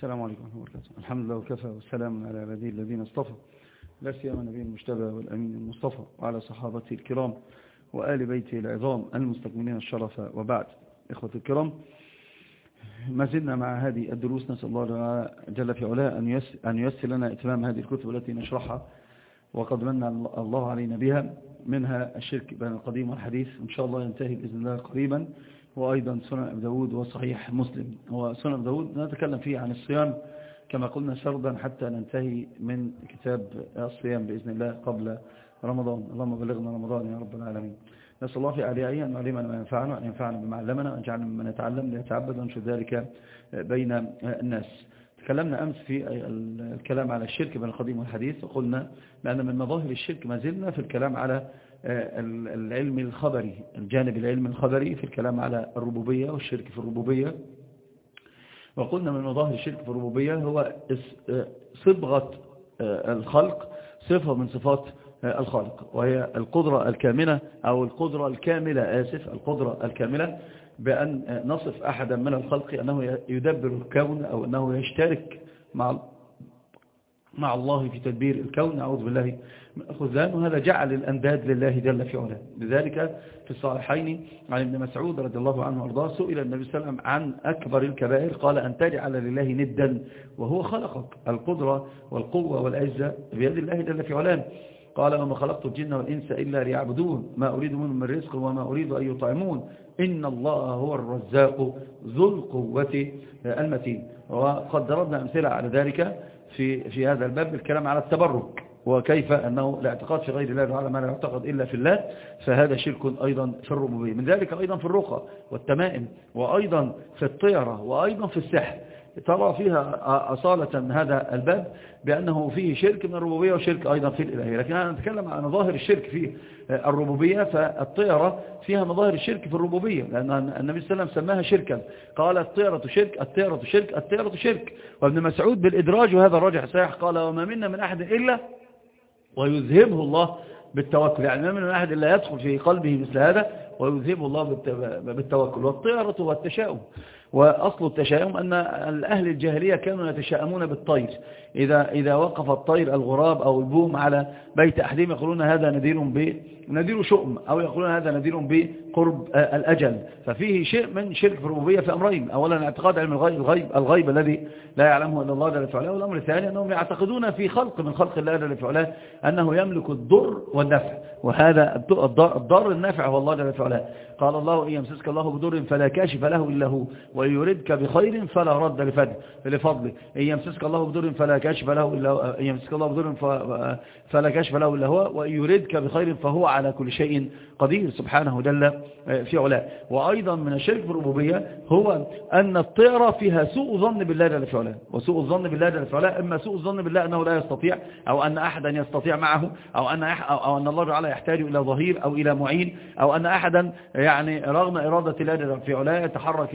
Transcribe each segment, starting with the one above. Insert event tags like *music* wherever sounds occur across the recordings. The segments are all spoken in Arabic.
السلام عليكم ورحمة الله وبركاته. الحمد لله وكفى والسلام على عباده الذين اصطفى. لا سيما نبي المجتبى والأمين المصطفى وعلى صحابته الكرام وآل بيته العظام المستكملين الشرف. وبعد إخوة الكرام ما زلنا مع هذه الدروس نسأل الله جل في علاه أن ييسر لنا إتمام هذه الكتب التي نشرحها وقد من الله علينا بها منها الشرك بين القديم والحديث. إن شاء الله ينتهي بإذن الله قريبا. وأيضا سنن أبي داود وصحيح مسلم. وسنن أبي داود نتكلم فيه عن الصيام كما قلنا سردا حتى ننتهي من كتاب الصيام بإذن الله قبل رمضان. اللهم بلغنا رمضان يا رب العالمين. نسأل الله في أعلائي أن نعلمنا ما ينفعنا وأن ينفعنا بما علمنا وأن يجعلنا ممن يتعلم ليتعبد ونشر ذلك بين الناس. تكلمنا أمس في الكلام على الشرك بين القديم والحديث. وقلنا بأن من مظاهر الشرك ما زلنا في الكلام على العلم الخبري الجانب العلم الخبري في الكلام على الربوبية والشرك في الربوبية. وقلنا من مظاهر الشرك في الربوبية هو صبغة الخلق صفة من صفات الخالق وهي القدرة الكاملة أو القدرة الكاملة آسف القدرة الكاملة بأن نصف أحدا من الخلق أنه يدبر الكون أو أنه يشترك مع مع الله في تدبير الكون. أعوذ بالله. من الخذلان وهذا جعل الأنداد لله جل في علاه. لذلك في الصالحين عن ابن مسعود رضي الله عنه وأرضاه سئل النبي صلى الله عليه وسلم عن أكبر الكبائر قال أن تجعل لله ندا وهو خلقك القدرة والقوة والعزة بيد الله جل في علاه. قال وما خلقت الجن والإنس إلا ليعبدون. ما أريد منهم من رزق وما أريد أن يطعمون. إن الله هو الرزاق ذو القوة المتين. وقد ضربنا أمثلة على ذلك. في في هذا الباب الكلام على التبرك وكيف أنه الاعتقاد في غير الله تعالى ما لا يعتقد إلا في الله فهذا شرك أيضا في الربوبية. من ذلك أيضا في الرقى والتمائم وأيضا في الطيرة وأيضا في السحر. ترى فيها أصالة هذا الباب بأنه فيه شرك من الربوبية وشرك أيضا في الإلهية. لكن أنا نتكلم عن ظاهر الشرك في الربوبية فالطيرة فيها مظاهر الشرك في الربوبية لأن النبي صلى الله عليه وسلم سماها شركا. قال الطيرة شرك الطيرة شرك الطيرة شرك. وابن مسعود بالإدراج وهذا الراجح صحيح قال وما منا من أحد إلا ويذهبه الله بالتوكل. يعني ما من أحد إلا يدخل في قلبه مثل هذا ويذهبه الله بالتوكل. والطيرة والتشاؤم. وأصل التشاؤم أن أهل الجاهلية كانوا يتشاءمون بالطير. إذا, إذا وقف الطير الغراب أو البوم على بيت أحدهم يقولون هذا نذير ب نذير شؤم أو يقولون هذا نذير بقرب الأجل. ففيه شيء من شرك في الربوبية في أمرين. أولا اعتقاد علم الغيب, الغيب, الغيب الذي لا يعلمه إلا الله جل وعلا والأمر الثاني أنهم يعتقدون في خلق من خلق الله جل وعلا أنه يملك الضر والنفع. وهذا الضر النافع هو الله جل وعلا. قال الله إن يمسسك الله بضر فلا كاشف له إلا هو وإن يردك بخير فلا رد لفضله. إن يمسسك الله بضر فلا كاشف له إلا إن يمسسك الله بضر فلا كاشف له إلا هو وإن يردك بخير فهو على كل شيء قدير سبحانه جل في علاه. وأيضا من الشرك في الربوبية هو أن الطيرة فيها سوء ظن بالله جل في علاه. وسوء الظن بالله جل في علاه إما سوء الظن بالله أنه لا يستطيع أو أن أحدا يستطيع معه أو أن, أو أن الله تعالى يحتاج إلى ظهير أو إلى معين أو أن أحدا يعني رغم إرادة الله جل في علاه يتحرك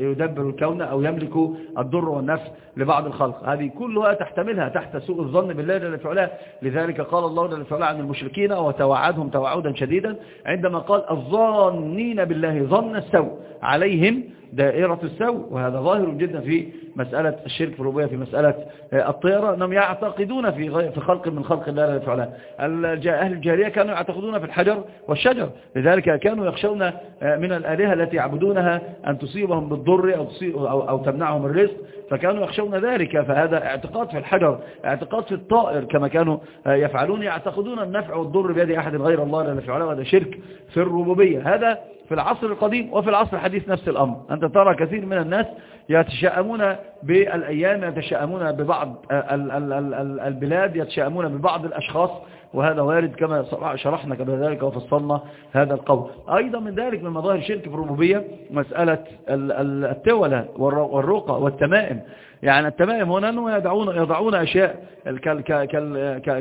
يدبر الكون أو يملك الضر والنفع لبعض الخلق. هذه كلها تحتملها تحت سوء الظن بالله جل في علاه. لذلك قال الله جل في علاه عن المشركين وتوعدهم توعدا شديدا عندما قال الظانين بالله ظن السوء عليهم دائرة السوء وهذا ظاهر جدا في مسألة الشرك في الربوبية في مسألة الطيرة أنهم يعتقدون في في خلق من خلق الله جل وعلا أهل الجاهلية كانوا يعتقدون في الحجر والشجر. لذلك كانوا يخشون من الآلهة التي يعبدونها أن تصيبهم بالضر أو, أو, أو تمنعهم الرزق. فكانوا يخشون ذلك فهذا اعتقاد في الحجر اعتقاد في الطائر كما كانوا يفعلون يعتقدون النفع والضر بيد أحد غير الله جل وعلا وهذا شرك في الربوبية. هذا في العصر القديم وفي العصر الحديث نفس الأمر. أنت ترى كثير من الناس يتشاءمون بالأيام يتشاءمون ببعض البلاد يتشاءمون ببعض الأشخاص وهذا وارد كما شرحنا كذلك وفصلنا هذا القول. أيضا من ذلك من مظاهر الشرك في الربوبية مسألة التولة والرقى والتمائم. يعني التمائم هنا أنه يضعون, يضعون أشياء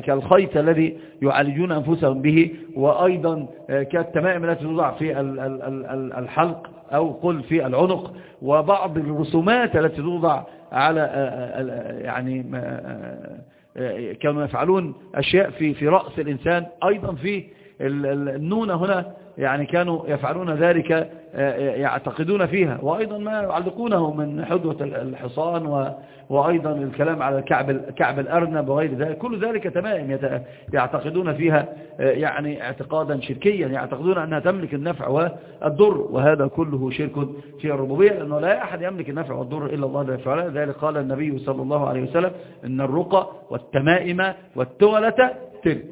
كالخيط الذي يعالجون أنفسهم به وأيضا كالتمائم التي توضع في الحلق. أو قل في العنق وبعض الرسومات التي توضع على يعني كانوا يفعلون أشياء في في رأس الإنسان. أيضا في النونة هنا يعني كانوا يفعلون ذلك يعتقدون فيها. وأيضا ما يعلقونه من حدوة الحصان وأيضا الكلام على كعب كعب الأرنب وغير ذلك. كل ذلك تمام يعتقدون فيها يعني اعتقادا شركيا يعتقدون أنها تملك النفع والضر وهذا كله شرك في الربوبية لأنه لا أحد يملك النفع والضر إلا الله جل وعلا ذلك قال النبي صلى الله عليه وسلم إن الرقى والتمائم والتولة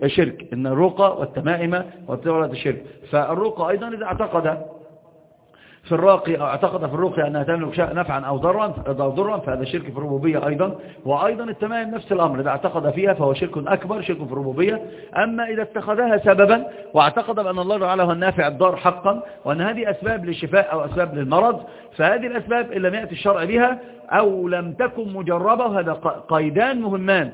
شرك. إن الرقى والتمائم والتولة شرك. فالرقى أيضا إذا اعتقد في الراقي أو اعتقد في الرقي أنها تملك نفعا أو ضرا أو ضرا فهذا شرك في الربوبية أيضا. وأيضا التمام نفس الأمر. إذا اعتقد فيها فهو شرك أكبر شرك في الربوبية. أما إذا اتخذها سببا واعتقد بأن الله تعالى هو النافع الضار حقا وأن هذه أسباب للشفاء أو أسباب للمرض فهذه الأسباب إن لم يأتي الشرع بها أو لم تكن مجربة هذا قيدان مهمان.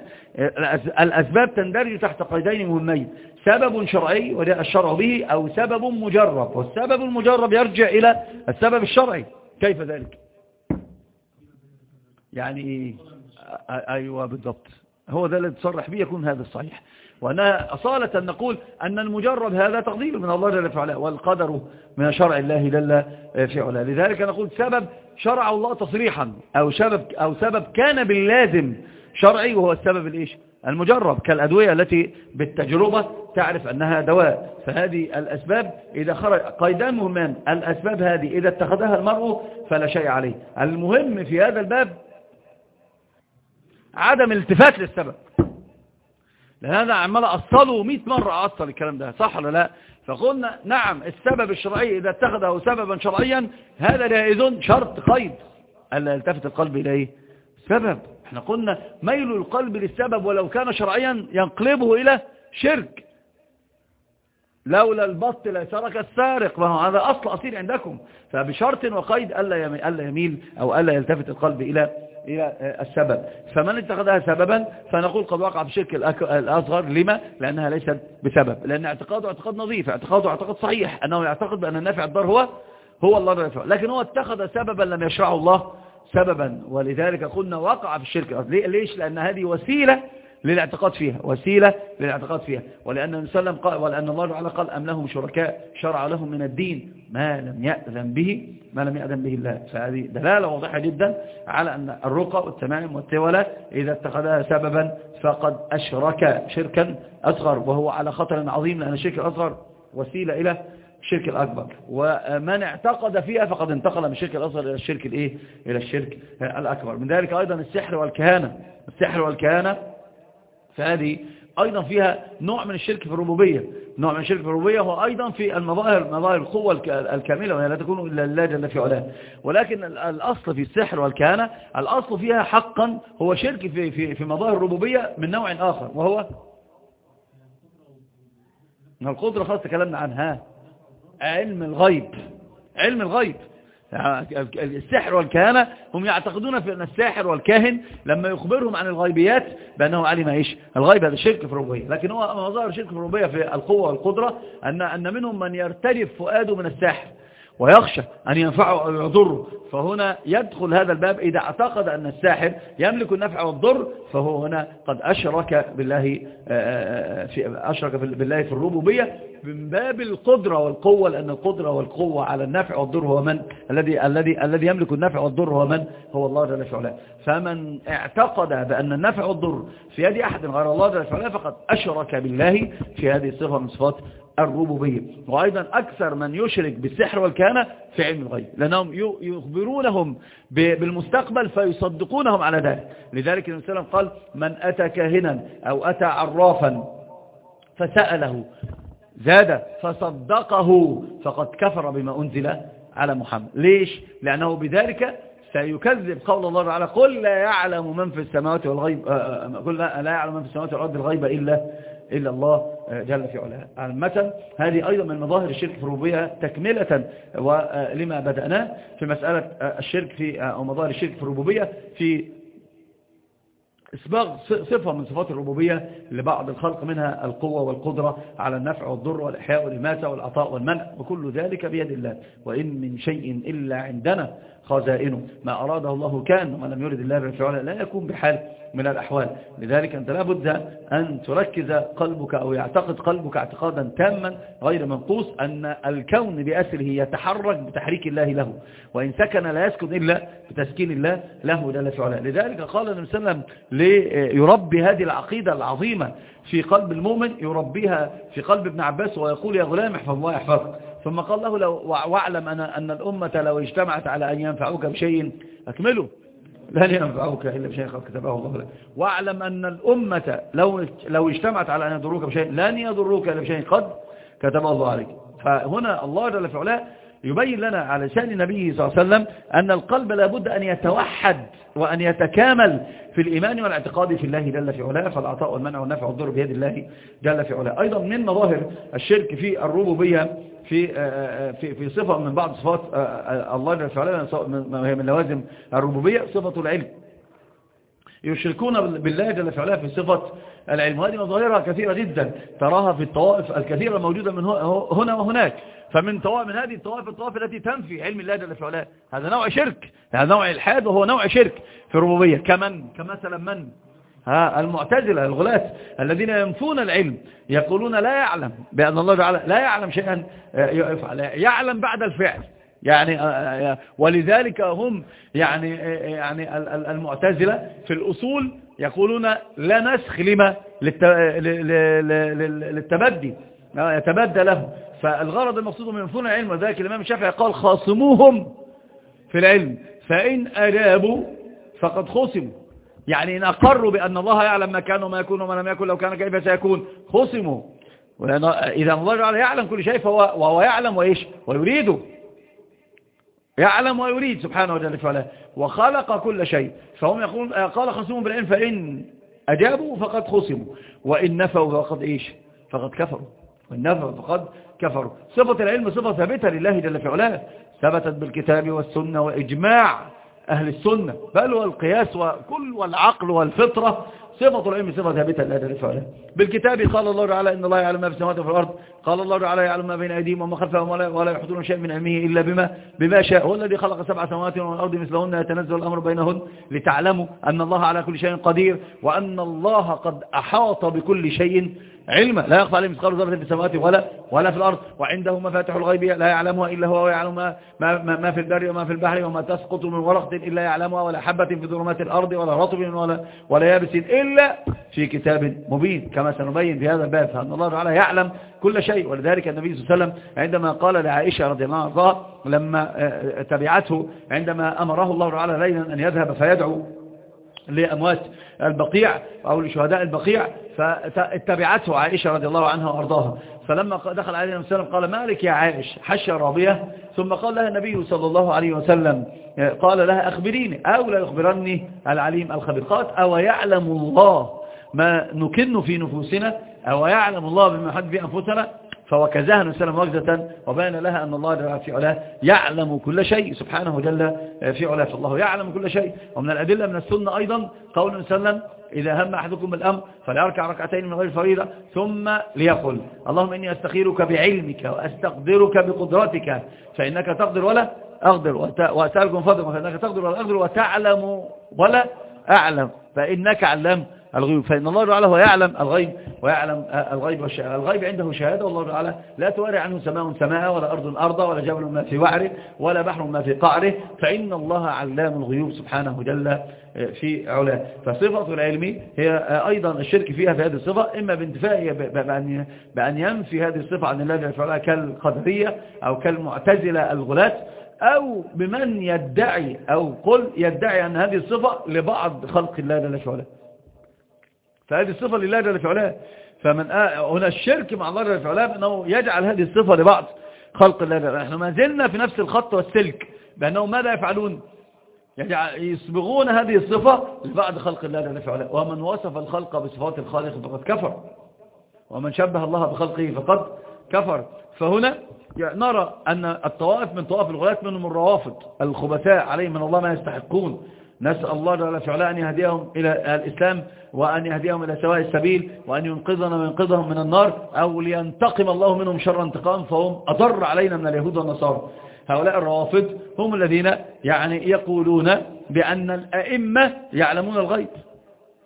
الأسباب تندرج تحت قيدين مهمين. سبب شرعي وجاء الشرع به أو سبب مجرب. والسبب المجرب يرجع إلى السبب الشرعي. كيف ذلك؟ يعني أيوة بالضبط. هو ذا الذي تصرح به يكون هذا الصحيح وأنا أصالة نقول أن المجرب هذا تقدير من الله جل في علاه والقدر من شرع الله جل في علاه لذلك نقول سبب شرع الله تصريحا أو سبب, أو سبب كان باللازم شرعي وهو السبب الإيش؟ المجرب كالأدوية التي بالتجربة تعرف أنها دواء. فهذه الأسباب إذا خرج قيدان مهمان الأسباب هذه إذا اتخذها المرء فلا شيء عليه. المهم في هذا الباب عدم الالتفات للسبب. لأن هذا عمال أصله 100 مرة أصل الكلام ده صح ولا لا؟ فقلنا نعم السبب الشرعي إذا اتخذه سببا شرعيا هذا جائز شرط قيد. ألا يلتفت القلب إليه؟ سبب. إحنا قلنا ميل القلب للسبب ولو كان شرعيا ينقلبه إلى شرك. لولا البط ليسرك السارق. وهو هذا أصل أصيل عندكم. فبشرط وقيد ألا يميل أو ألا يلتفت القلب إلى إلى السبب. فمن اتخذها سببا فنقول قد وقع الشرك الأصغر. لما؟ لأنها ليست بسبب. لأن اعتقاده اعتقاد نظيف اعتقاده اعتقاد صحيح أنه يعتقد بأن النافع الضر هو هو الله الرفع لكن هو اتخذ سببا لم يشرعه الله سببا. ولذلك قلنا وقع في الشرك ليش؟ لأن هذه وسيلة للاعتقاد فيها وسيلة للاعتقاد فيها. ولأن وسلم قال ولأن الله تعالى قال أم لهم شركاء شرع لهم من الدين. ما لم يأذن به ما لم يأذن به الله. فهذه دلالة واضحة جدا على أن الرقى والتمائم والتولى إذا اتخذها سببا فقد أشرك شركا أصغر وهو على خطر عظيم لأن الشرك الأصغر وسيلة إلى الشرك الأكبر. ومن اعتقد فيها فقد انتقل من الشرك الأصغر إلى الشرك الإيه؟ إلى الشرك الأكبر. من ذلك أيضا السحر والكهانة. السحر والكهانة فهذه أيضا فيها نوع من الشرك في الربوبية. نوع من الشرك في الربوبية هو أيضا في المظاهر مظاهر القوة الكاملة وهي لا تكون إلا الله جل في علاه. ولكن الأصل في السحر والكهانة الأصل فيها حقا هو شرك في, في, في مظاهر الربوبية من نوع آخر وهو القدرة خلاص تكلمنا عنها. علم الغيب. علم الغيب. السحر والكهنة هم يعتقدون في أن الساحر والكاهن لما يخبرهم عن الغيبيات بأنه علم إيش؟ الغيب هذا شرك في الربوبية. لكن هو مظاهر شرك في الربوبية في القوة والقدرة أن, أن منهم من يرتجف فؤاده من الساحر ويخشى أن ينفعه أو يضره. فهنا يدخل هذا الباب إذا اعتقد أن الساحر يملك النفع والضر فهو هنا قد أشرك بالله في أشرك بالله في الربوبية من باب القدرة والقوة لأن القدرة والقوة على النفع والضر هو من؟ الذي الذي الذي يملك النفع والضر هو من؟ هو الله جل وعلا. فمن اعتقد بأن النفع والضر في يد أحد غير الله جل وعلا فقد أشرك بالله في هذه الصفة من صفات الربوبية وأيضا أكثر من يشرك بالسحر والكهنة في علم الغيب. لأنهم يخبرونهم بالمستقبل فيصدقونهم على ذلك. لذلك النبي صلى الله عليه وسلم قال من أتى كاهنا أو أتى عرافا فسأله. زاد فصدقه. فقد كفر بما أنزل على محمد. ليش؟ لأنه بذلك سيكذب قول الله تعالى قل لا يعلم من في السماوات والغيب آه، آه، قل لا يعلم من في السماوات والأرض الغيب إلا إلا الله آه، جل في علاه. عامة هذه أيضا من مظاهر الشرك في الربوبية تكملة ولما بدأناه في مسألة الشرك في أو مظاهر الشرك في الربوبية في إسباغ صفة من صفات الربوبية لبعض الخلق منها القوة والقدرة على النفع والضر والإحياء والإماتة والعطاء والمنع وكل ذلك بيد الله. وإن من شيء إلا عندنا. خزائنه. ما أراده الله كان وما لم يرد الله بالفعل لا يكون بحال من الأحوال. لذلك أنت لابد أن تركز قلبك أو يعتقد قلبك اعتقادا تاما غير منقوص أن الكون بأسره يتحرك بتحريك الله له. وإن سكن لا يسكن إلا بتسكين الله له جل في علاه لذلك قال النبي صلى الله عليه وسلم ليربي هذه العقيدة العظيمة في قلب المؤمن يربيها في قلب ابن عباس ويقول يا غلام احفظ الله يحفظك. ثم قال له لو واعلم أن, أن الأمة لو اجتمعت على أن ينفعوك بشيء أكمله. لن ينفعوك إلا بشيء قد كتبه الله لك. واعلم أن الأمة لو لو اجتمعت على أن يضروك بشيء لن يضروك إلا بشيء قد كتبه الله عليك. فهنا الله جل في علاه يبين لنا على شأن نبيه صلى الله عليه وسلم أن القلب لابد أن يتوحد وأن يتكامل في الإيمان والاعتقاد في الله جل في علاه فالعطاء والمنع والنفع والضر بيد الله جل في علاه. أيضا من مظاهر الشرك في الربوبية في في في صفة من بعض صفات الله جل في علاه وهي من لوازم الربوبية صفة العلم. يشركون بالله جل في علاه في صفة العلم. وهذه مظاهرها كثيرة جدا تراها في الطوائف الكثيرة الموجودة من هنا وهناك. فمن طوائف من هذه الطوائف الطوائف التي تنفي علم الله جل في علاه هذا نوع شرك. هذا نوع إلحاد وهو نوع شرك في الربوبية. كمن؟ كمثلا من؟ ها المعتزلة الغلاة الذين ينفون العلم يقولون لا يعلم بأن الله تعالى لا يعلم شيئا يفعل يعلم بعد الفعل. يعني ولذلك هم يعني يعني المعتزلة في الأصول يقولون لا نسخ لما؟ للتبدي. يتبدى له فالغرض المقصود من ينفون العلم وذلك الإمام الشافعي قال خاصموهم في العلم فإن أجابوا فقد خصموا. يعني إن أقروا بأن الله يعلم ما كان وما يكون وما لم يكن لو كان كيف سيكون خصموا. إذا الله تعالى يعلم كل شيء فهو وهو يعلم وإيش؟ ويريده يعلم ويريد سبحانه وتعالى. وخلق كل شيء. فهم يقولون قال خصموا بالعلم فإن أجابوا فقد خصموا. وإن نفوا فقد إيش؟ فقد كفروا. وإن نفوا فقد كفروا. صفة العلم صفة ثابتة لله جل في علاه. ثبتت بالكتاب والسنة وإجماع أهل السنة. بل والقياس وكل والعقل والفطرة. صفة العلم صفة ثابتة لا جل في بالكتاب قال الله تعالى إن الله يعلم ما في السماوات وفي الأرض. قال الله تعالى يعلم ما بين أيديهم وما خلفهم ولا, ولا يحضرون شيء من علمه إلا بما, بما شاء. هو الذي خلق سبع سماوات والأرض مثلهن. يتنزل الأمر بينهن لتعلموا أن الله على كل شيء قدير. وأن الله قد أحاط بكل شيء علما لا يخفى عليه مثقال ذرة في السماوات ولا ولا في الأرض. وعنده مفاتح الغيب لا يعلمها إلا هو ويعلم ما, ما, ما في البر وما في البحر وما تسقط من ورقة إلا يعلمها ولا حبة في ظلمات الأرض ولا رطب ولا, ولا يابس إلا في كتاب مبين. كما سنبين في هذا الباب فأن الله تعالى يعلم كل شيء. ولذلك النبي صلى الله عليه وسلم عندما قال لعائشة رضي الله عنها لما تبعته عندما أمره الله تعالى ليلا أن يذهب فيدعو لأموات البقيع أو لشهداء البقيع فاتبعته عائشة رضي الله عنها وأرضاها. فلما دخل عليه وسلم قال مالك يا عائش؟ حشى رابية ثم قال لها النبي صلى الله عليه وسلم قال لها أخبريني أو لا يخبرني العليم الخبير. قالت أو يعلم الله ما نكن في نفوسنا أو يعلم الله بما حد في أنفسنا فوكزها نسلم وكزة وبين لها أن الله في علاه يعلم كل شيء سبحانه جل في علاه فالله يعلم كل شيء. ومن الأدلة من السنة أيضا قول وسلم إذا هم أحدكم بالأمر فليركع ركعتين من غير فريضة ثم ليقل اللهم إني أستخيرك بعلمك وأستقدرك بقدرتك فإنك تقدر ولا أقدر وأسألك من فضلك فإنك تقدر ولا أقدر وتعلم ولا أعلم فإنك علم الغيب فإن الله تعالى هو يعلم الغيب ويعلم الغيب والشهادة الغيب عنده شهادة والله تعالى لا تواري عنه سماء سماء ولا أرض أرضا ولا جبل ما في وعره ولا بحر ما في قعره فإن الله علام الغيوب سبحانه جل في علاه. فصفة العلم هي أيضا الشرك فيها في هذه الصفة إما بانتفائه بأن, ينفي هذه الصفة عن الله وعلا كالقدرية أو كالمعتزلة الغلاة أو بمن يدعي أو قل يدعي أن هذه الصفة لبعض خلق الله وعلا. فهذه الصفة لله جل في علاه. فمن آه هنا الشرك مع الله جل في علاه أنه يجعل هذه الصفة لبعض خلق الله جل نحن ما زلنا في نفس الخط والسلك بأنهم ماذا يفعلون؟ يصبغون هذه الصفة لبعض خلق الله جل في علاه. ومن وصف الخلق بصفات الخالق فقد كفر. ومن شبه الله بخلقه فقد كفر. فهنا نرى أن الطوائف من طوائف الغلاة منهم الروافض الخبثاء عليهم من الله ما يستحقون. نسأل الله جل وعلا أن يهديهم إلى الإسلام وأن يهديهم إلى سواء السبيل وأن ينقذنا وينقذهم من النار أو لينتقم الله منهم شر انتقام فهم أضر علينا من اليهود والنصارى. هؤلاء الروافض هم الذين يعني يقولون بأن الأئمة يعلمون الغيب.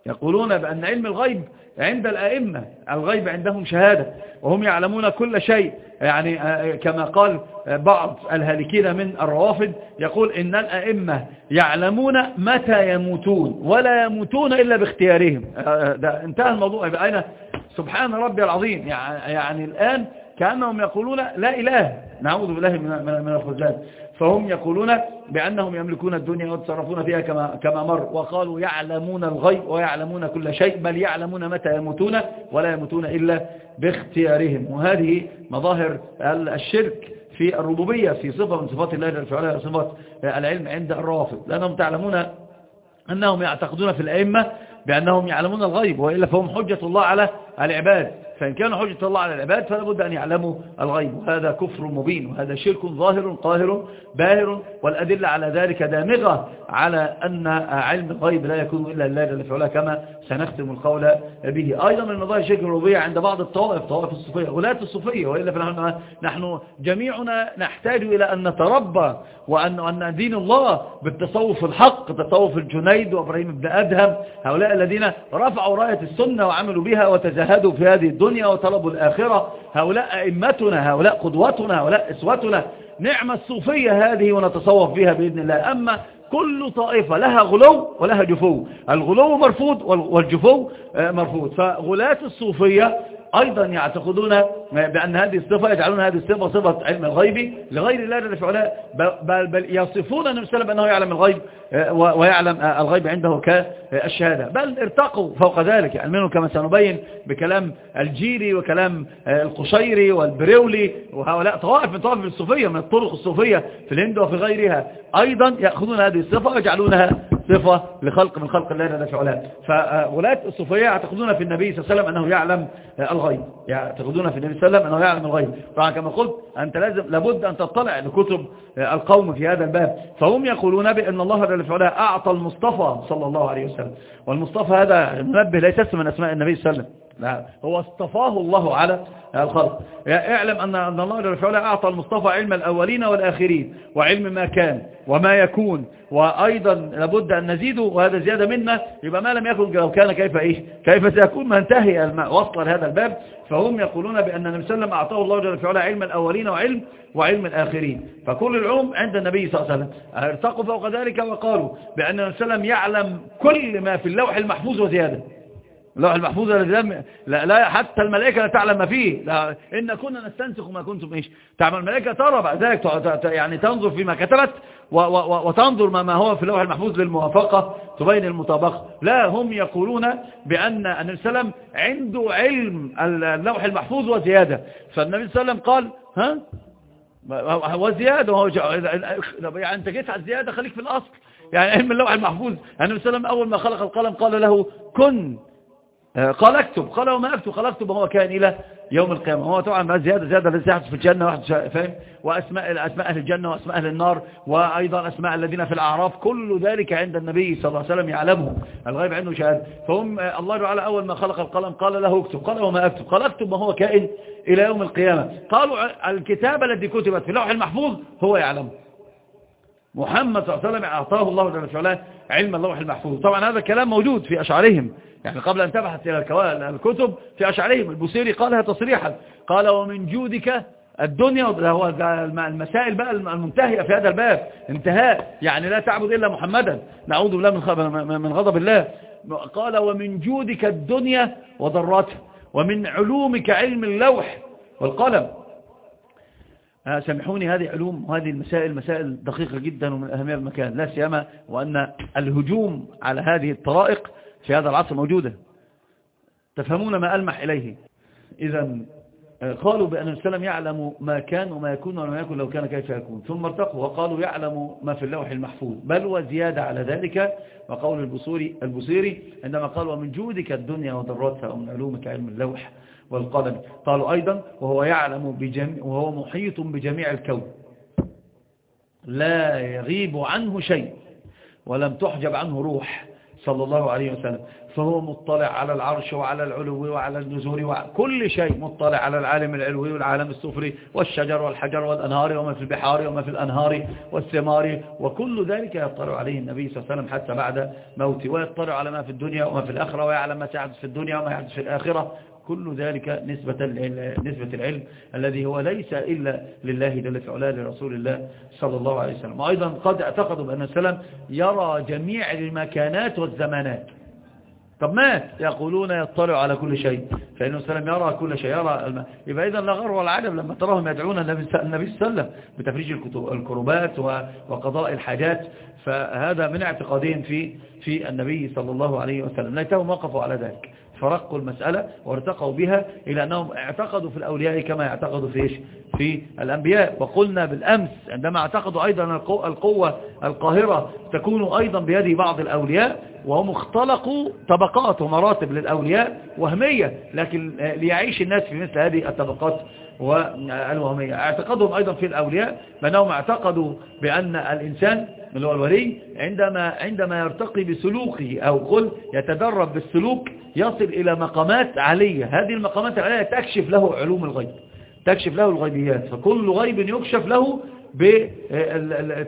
يقولون بأن علم الغيب عند الأئمة الغيب عندهم شهادة وهم يعلمون كل شيء. يعني آه، كما قال بعض الهالكين من الروافد يقول إن الأئمة يعلمون متى يموتون ولا يموتون إلا باختيارهم. آه، ده انتهى الموضوع. أين سبحان ربي العظيم يعني الآن كأنهم يقولون لا إله. نعوذ بالله من الخزان. فهم يقولون بأنهم يملكون الدنيا ويتصرفون فيها كما, كما مر. وقالوا يعلمون الغيب ويعلمون كل شيء بل يعلمون متى يموتون ولا يموتون إلا باختيارهم. وهذه مظاهر الشرك في الربوبية في صفة من صفات الله الفعلية صفات العلم عند الروافض. لأنهم تعلمون أنهم يعتقدون في الأئمة بأنهم يعلمون الغيب وإلا فهم حجة الله على العباد. فإن كان حجة الله على العباد فلا بد أن يعلموا الغيب. وهذا كفر مبين وهذا شرك ظاهر قاهر باهر والأدلة على ذلك دامغة على أن علم الغيب لا يكون إلا الله جل فعلا كما سنختم القول به. أيضا من مظاهر شرك الربوبية عند بعض الطوائف طوائف الصوفية ولاة الصوفية وإلا فنحن نحن جميعنا نحتاج إلى أن نتربى وأن أن دين الله بالتصوف الحق تصوف الجنيد وإبراهيم بن أدهم هؤلاء الذين رفعوا راية السنة وعملوا بها وتزهدوا في هذه الدنيا وطلبوا الآخرة. هؤلاء أئمتنا هؤلاء قدوتنا هؤلاء إسوتنا. نعم الصوفية هذه ونتصوف بها بإذن الله. أما كل طائفة لها غلو ولها جفو. الغلو مرفوض والجفو آه، مرفوض. فغلاة الصوفية أيضا يعتقدون بأن هذه الصفة يجعلون هذه الصفة صفة علم الغيب لغير الله جل في علاه بل, بل يصفون النبي صلى الله عليه وسلم أنه يعلم الغيب آه، ويعلم آه، الغيب عنده كالشهادة. بل ارتقوا فوق ذلك يعني منهم كما سنبين بكلام الجيري وكلام آه، القشيري والبريولي وهؤلاء طوائف من طوائف الصوفية من الطرق الصوفية في الهند وفي غيرها. أيضا يأخذون هذه الصفة ويجعلونها صفة لخلق من خلق الله في علاه فولاة الصوفية يعتقدون في النبي صلى الله عليه وسلم أنه يعلم الغيب. يعتقدون في النبي صلى الله عليه وسلم أنه يعلم الغيب. طبعا كما قلت أنت لازم لابد أن تطلع لكتب القوم في هذا الباب. فهم يقولون بأن الله جل وعلا أعطى المصطفى صلى الله عليه وسلم. والمصطفى هذا منبه ليس اسم من أسماء النبي صلى الله عليه وسلم. هو اصطفاه الله على الخلق. اعلم أن الله جل وعلا أعطى المصطفى علم الأولين والآخرين وعلم ما كان وما يكون وأيضا لابد أن نزيده وهذا زيادة منا يبقى ما لم يكن لو كان كيف إيه كيف سيكون؟ ما انتهي وصل هذا الباب. فهم يقولون بأن النبي صلى الله عليه وسلم أعطاه الله جل وعلا علم الأولين وعلم وعلم الآخرين. فكل العلوم عند النبي صلى الله عليه وسلم. ارتقوا فوق ذلك وقالوا بأن النبي صلى الله عليه وسلم يعلم كل ما في اللوح المحفوظ وزيادة. اللوح المحفوظ الذي لا, لا حتى الملائكة لا تعلم ما فيه. لا إن كنا نستنسخ ما كنتم إيش؟ تعمل الملائكة ترى بعد ذلك يعني تنظر فيما كتبت وتنظر ما هو في اللوح المحفوظ للموافقة تبين المطابقة. لا هم يقولون بأن النبي صلى الله عليه وسلم عنده علم اللوح المحفوظ وزيادة. فالنبي صلى الله عليه وسلم قال ها؟ هو زيادة هو يعني أنت جيت على الزيادة خليك في الأصل. يعني علم اللوح المحفوظ. النبي صلى الله عليه وسلم أول ما خلق القلم قال له كن قال اكتب قال وما اكتب قال اكتب وهو كان إلى يوم القيامة. هو طبعا زيادة زيادة الذي يحدث في الجنة واحد فاهم؟ وأسماء أسماء أهل الجنة وأسماء أهل النار وأيضا أسماء الذين في الأعراف. كل ذلك عند النبي صلى الله عليه وسلم يعلمه. الغيب عنده شهادة. فهم آه، الله تعالى أول ما خلق القلم قال له اكتب. قال وما اكتب قال اكتب وهو كائن إلى يوم القيامة. قالوا الكتابة التي كتبت في اللوح المحفوظ هو يعلمه محمد صلى الله عليه وسلم أعطاه الله جل وعلا علم اللوح المحفوظ. طبعا هذا الكلام موجود في أشعارهم. يعني قبل أن تبحث إلى الكتب في أشعرهم البوسيري قالها تصريحا. قال ومن جودك الدنيا هو المسائل بقى المنتهية في هذا الباب. انتهاء. يعني لا تعبد إلا محمدا. نعوذ بالله من غضب الله. قال ومن جودك الدنيا وضراتها. ومن علومك علم اللوح والقلم. سامحوني هذه علوم وهذه المسائل مسائل دقيقة جدا ومن أهمية المكان. لا سيما وأن الهجوم على هذه الطرائق في هذا العصر موجودة. تفهمون ما ألمح إليه. إذا آه، قالوا بأن السلام يعلم ما كان وما يكون وما يكون لو كان كيف يكون. ثم ارتقوا وقالوا يعلم ما في اللوح المحفوظ. بل وزيادة على ذلك وقول البصوري البصيري عندما قال ومن جودك الدنيا وضرتها ومن علومك علم اللوح. والقلم. قالوا أيضا وهو يعلم بجميع وهو محيط بجميع الكون. لا يغيب عنه شيء ولم تحجب عنه روح صلى الله عليه وسلم. فهو مطلع على العرش وعلى العلو وعلى النزول وكل شيء مطلع على العالم العلوي والعالم السفلي والشجر والحجر والأنهار وما في البحار وما في الأنهار والثمار وكل ذلك يطلع عليه النبي صلى الله عليه وسلم حتى بعد موته. ويطلع على ما في الدنيا وما في الآخرة ويعلم ما سيحدث في الدنيا وما يحدث في الآخرة. كل ذلك نسبة نسبة العلم الذي هو ليس إلا لله جل في علاه لرسول الله صلى الله عليه وسلم. وأيضا قد اعتقدوا بأن السلام يرى جميع المكانات والزمانات. طب مات. يقولون يطلع على كل شيء. فإنه السلام يرى كل شيء يرى الم... يبقى إذا لا غر ولا عجب لما تراهم يدعون النبي صلى الله عليه وسلم بتفريج الكربات وقضاء الحاجات. فهذا من اعتقادهم في في النبي صلى الله عليه وسلم. ليتهم وقفوا على ذلك. فرقوا المسألة وارتقوا بها إلى أنهم اعتقدوا في الأولياء كما يعتقدوا في إيش؟ في الأنبياء. وقلنا بالأمس عندما اعتقدوا أيضا القوة القاهرة تكون أيضا بيد بعض الأولياء وهم اختلقوا طبقات ومراتب للأولياء وهمية لكن ليعيش الناس في مثل هذه الطبقات والوهمية اعتقدهم أيضا في الأولياء بأنهم اعتقدوا بأن الإنسان اللي هو عندما, عندما يرتقي بسلوكه أو قل يتدرب بالسلوك يصل إلى مقامات عالية. هذه المقامات العالية تكشف له علوم الغيب تكشف له الغيبيات فكل غيب يكشف له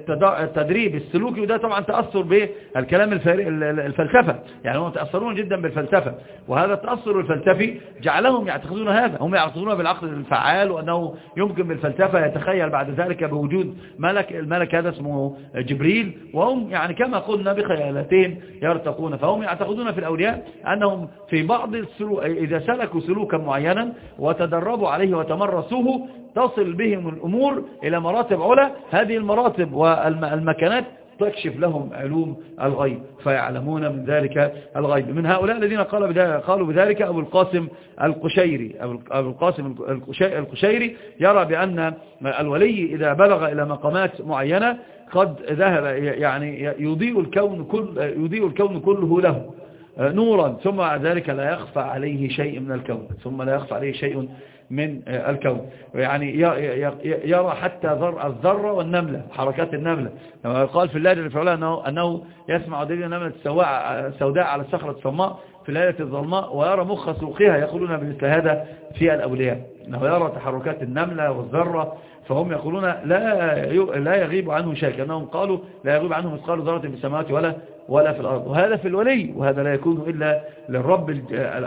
بالتدريب السلوكي وده طبعا تأثر بالكلام الفلسفة. يعني هم تأثرون جدا بالفلسفة. وهذا التأثر الفلسفي جعلهم يعتقدون هذا. هم يعتقدون بالعقل الفعال وأنه يمكن بالفلسفة يتخيل بعد ذلك بوجود ملك الملك هذا اسمه جبريل. وهم يعني كما قلنا بخيالاتهم يرتقون. فهم يعتقدون في الأولياء أنهم في بعض السلوك إذا سلكوا سلوكا معينا وتدربوا عليه وتمرسوه تصل بهم الأمور إلى مراتب علا هذه المراتب والمكانات تكشف لهم علوم الغيب فيعلمون من ذلك الغيب. من هؤلاء الذين قالوا بذلك أبو القاسم القشيري. أبو القاسم القشيري يرى بأن الولي إذا بلغ إلى مقامات معينة قد ذهب يعني يضيء الكون, كل يضيء الكون كله له. نورا ثم ذلك لا يخفى عليه شيء من الكون ثم لا يخفى عليه شيء من الكون. يعني يرى حتى الذرة والنملة حركات النملة. لما قال في الليلة الفعلاء أنه, أنه يسمع دليل النملة السوداء على الصخرة الصماء في الليلة الظلماء ويرى مخ سوقها يقولون بمثل هذا في الأولياء أنه يرى تحركات النملة والذرة فهم يقولون لا لا يغيب عنه شيء كأنهم قالوا لا يغيب عنه مثقال ذرة في السماوات ولا ولا في الأرض. وهذا في الولي وهذا لا يكون إلا للرب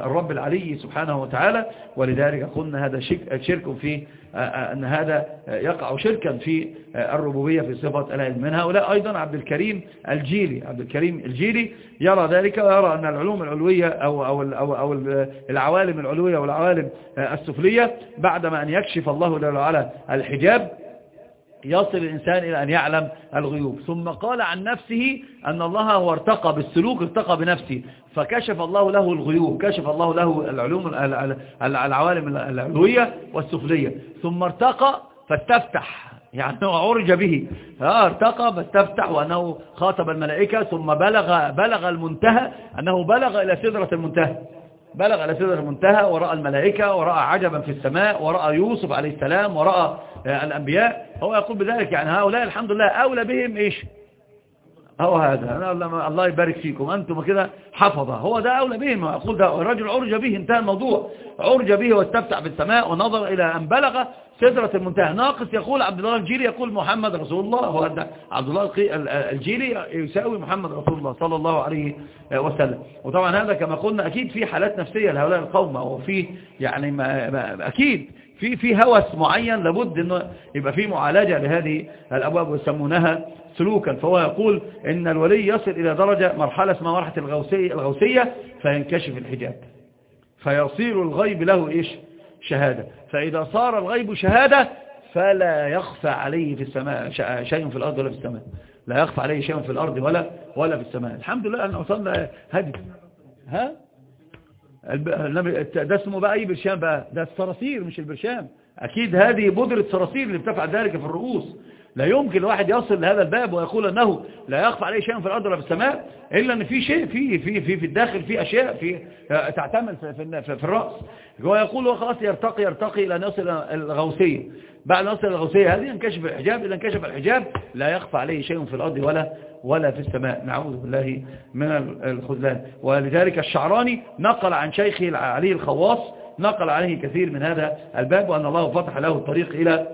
الرب العلي سبحانه وتعالى. ولذلك قلنا هذا شرك في أن هذا يقع شركا في الربوبية في صفة العلم. من هؤلاء أيضا عبد الكريم الجيلي. عبد الكريم الجيلي يرى ذلك ويرى أن العلوم العلوية أو, أو, أو, أو العوالم العلوية والعوالم السفلية بعدما أن يكشف الله جل وعلا الحجاب يصل الإنسان إلى أن يعلم الغيوب. ثم قال عن نفسه أن الله هو ارتقى بالسلوك ارتقى بنفسه. فكشف الله له الغيوب كشف الله له العلوم العوالم العلوية والسفلية. ثم ارتقى فاستفتح يعني هو عرج به. ارتقى فاستفتح وأنه خاطب الملائكة ثم بلغ, بلغ المنتهى أنه بلغ إلى سدرة المنتهى. بلغ إلى سدرة المنتهى ورأى الملائكة ورأى عجبا في السماء ورأى يوسف عليه السلام ورأى الأنبياء. هو يقول بذلك يعني هؤلاء الحمد لله أولى بهم إيش؟ هو هذا. الله يبارك فيكم. أنتم كده حفظة. هو ده أولى بهم. يقول ده الرجل عرج به. انتهى الموضوع. عرج به واستفتح بالسماء ونظر إلى أن بلغ سدرة المنتهى. ناقص يقول عبد الله الجيلي يقول محمد رسول الله. هو عبد الله الجيلي يساوي محمد رسول الله صلى الله عليه وسلم. وطبعا هذا كما قلنا أكيد في حالات نفسية لهؤلاء القوم وفي يعني ما أكيد في في هوس معين لابد إنه يبقى في معالجة لهذه الأبواب ويسمونها سلوكا. فهو يقول إن الولي يصل إلى درجة مرحلة اسمها مرحلة الغوثية, الغوثية فينكشف الحجاب. فيصير الغيب له إيش؟ شهادة. فإذا صار الغيب شهادة فلا يخفى عليه في السماء شيء في الأرض ولا في السماء. لا يخفى عليه شيء في الأرض ولا ولا في السماء. الحمد لله أن وصلنا هدي. ها؟ ده اسمه بقى أي برشام بقى؟ ده الصراصير مش البرشام. أكيد هذه بودرة صراصير اللي بتفعل ذلك في الرؤوس. لا يمكن الواحد يصل لهذا الباب ويقول أنه لا يخفى عليه شيء في الأرض ولا في السماء إلا أن في شيء في في في في الداخل في أشياء في تعتمل في, في, في الرأس. هو يقول وخلاص يرتقي يرتقي إلى أن يصل الغوثية بعد أن يصل الغوثية هذه ينكشف الحجاب إذا انكشف الحجاب لا يخفى عليه شيء في الأرض ولا ولا في السماء. نعوذ بالله من الخذلان. ولذلك الشعراني نقل عن شيخه علي الخواص نقل عليه كثير من هذا الباب وأن الله فتح له الطريق إلى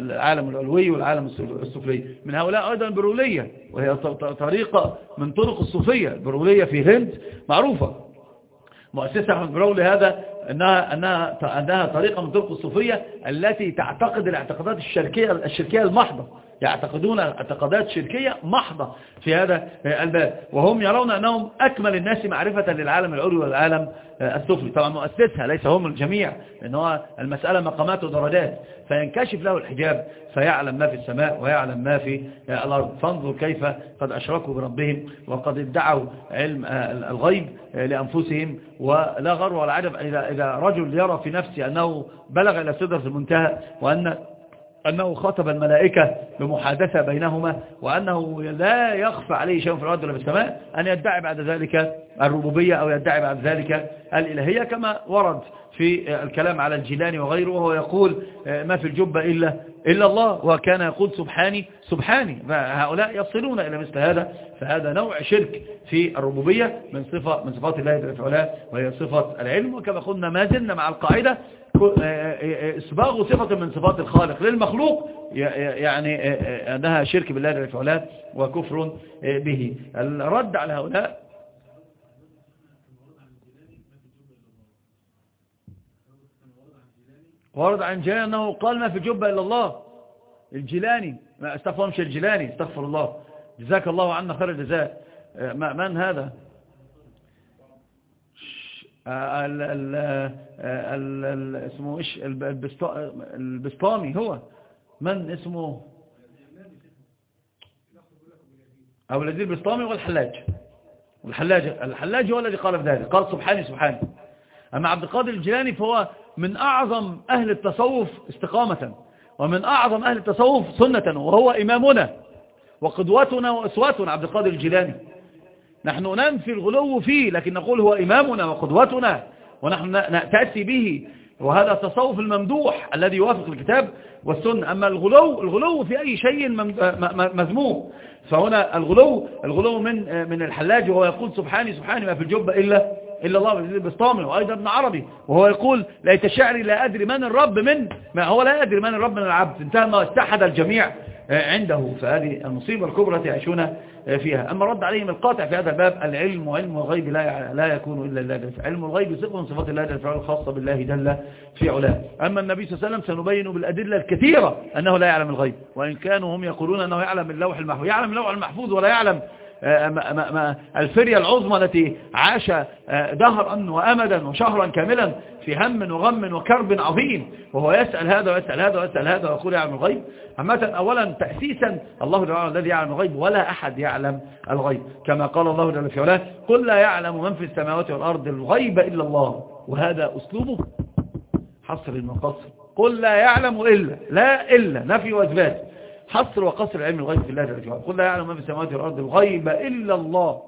العالم العلوي والعالم السفلي. من هؤلاء أيضا البرولية وهي طريقة من طرق الصوفية. البرولية في هند معروفة. مؤسسة أحمد برولي هذا أنها, أنها, أنها طريقة من طرق الصوفية التي تعتقد الاعتقادات الشركية, الشركية المحضة. يعتقدون اعتقادات شركية محضة في هذا الباب. وهم يرون أنهم أكمل الناس معرفة للعالم العلوي والعالم السفلي. طبعا مؤسسها ليس هم الجميع لأن هو المسألة مقامات ودرجات. فينكشف له الحجاب فيعلم ما في السماء ويعلم ما في الأرض. فانظر كيف قد أشركوا بربهم وقد ادعوا علم الغيب لأنفسهم. ولا غر ولا عجب إذا رجل يرى في نفسه أنه بلغ إلى سدرة المنتهى وأن أنه خاطب الملائكة بمحادثة بينهما وأنه لا يخفى عليه شيء في الأرض ولا في السماء أن يدعي بعد ذلك الربوبية أو يدعي بعد ذلك الإلهية كما ورد في الكلام على الجيلاني وغيره وهو يقول ما في الجبة إلا, إلا الله وكان يقول سبحاني سبحاني. فهؤلاء يصلون إلى مثل هذا. فهذا نوع شرك في الربوبية من صفة من صفات الله وعلا وهي صفة العلم. وكما قلنا ما زلنا مع القاعدة إسباغ صفة من صفات الخالق للمخلوق يعني أنها شرك بالله وعلا وكفر به. الرد على هؤلاء ورد عن جيلاني أنه قال ما في جبة إلا الله. الجيلاني ما أستغفر مش الجيلاني. أستغفر الله. جزاك الله عنا خير الجزاء. من هذا؟ ال ال ال اسمه إيش؟ البسطامي هو. من اسمه؟ أو الذي البسطامي والحلاج. والحلاج الحلاج هو الذي قال في ذلك. قال سبحاني سبحاني. أما عبد القادر الجيلاني فهو من أعظم أهل التصوف استقامة ومن أعظم أهل التصوف سنة وهو إمامنا وقدوتنا وأسواتنا عبد القادر الجيلاني. نحن ننفي الغلو فيه لكن نقول هو إمامنا وقدوتنا ونحن نأتي به. وهذا التصوف الممدوح الذي يوافق الكتاب والسنة. أما الغلو الغلو في أي شيء مذموم. فهنا الغلو الغلو من من الحلاج وهو يقول سبحاني سبحاني ما في الجبة إلا إلا الله بسطامي وأيضا ابن عربي وهو يقول ليت شعري لا أدري من الرب من ما هو لا يدري من الرب من العبد انتهى ما استحد الجميع عنده فهذه المصيبة الكبرى يعيشون فيها. أما رد عليهم القاطع في هذا الباب العلم وعلم الغيب لا لا يكون إلا الله علم الغيب صفة من صفات الله جل وعلا الخاصة بالله جل في علاه. أما النبي صلى الله عليه وسلم سنبين بالأدلة الكثيرة أنه لا يعلم الغيب وإن كانوا هم يقولون أنه يعلم اللوح المحفوظ. يعلم اللوح المحفوظ ولا يعلم. الفرية العظمى التي عاش آه، دهرا وأمدا وشهرا كاملا في هم وغم وكرب عظيم. وهو يسأل هذا ويسأل هذا ويسأل هذا ويقول يعلم الغيب. عامة أولا تأسيسا الله جل الذي يعلم الغيب ولا أحد يعلم الغيب. كما قال الله جل في علاه قل لا يعلم من في السماوات والأرض الغيب إلا الله. وهذا أسلوبه حصر المقصر. قل لا يعلم إلا لا إلا نفي وإثبات. حصر وقصر علم الغيب في الله جل وعلا. قل لا يعلم ما في السماوات والأرض الغيب إلا الله.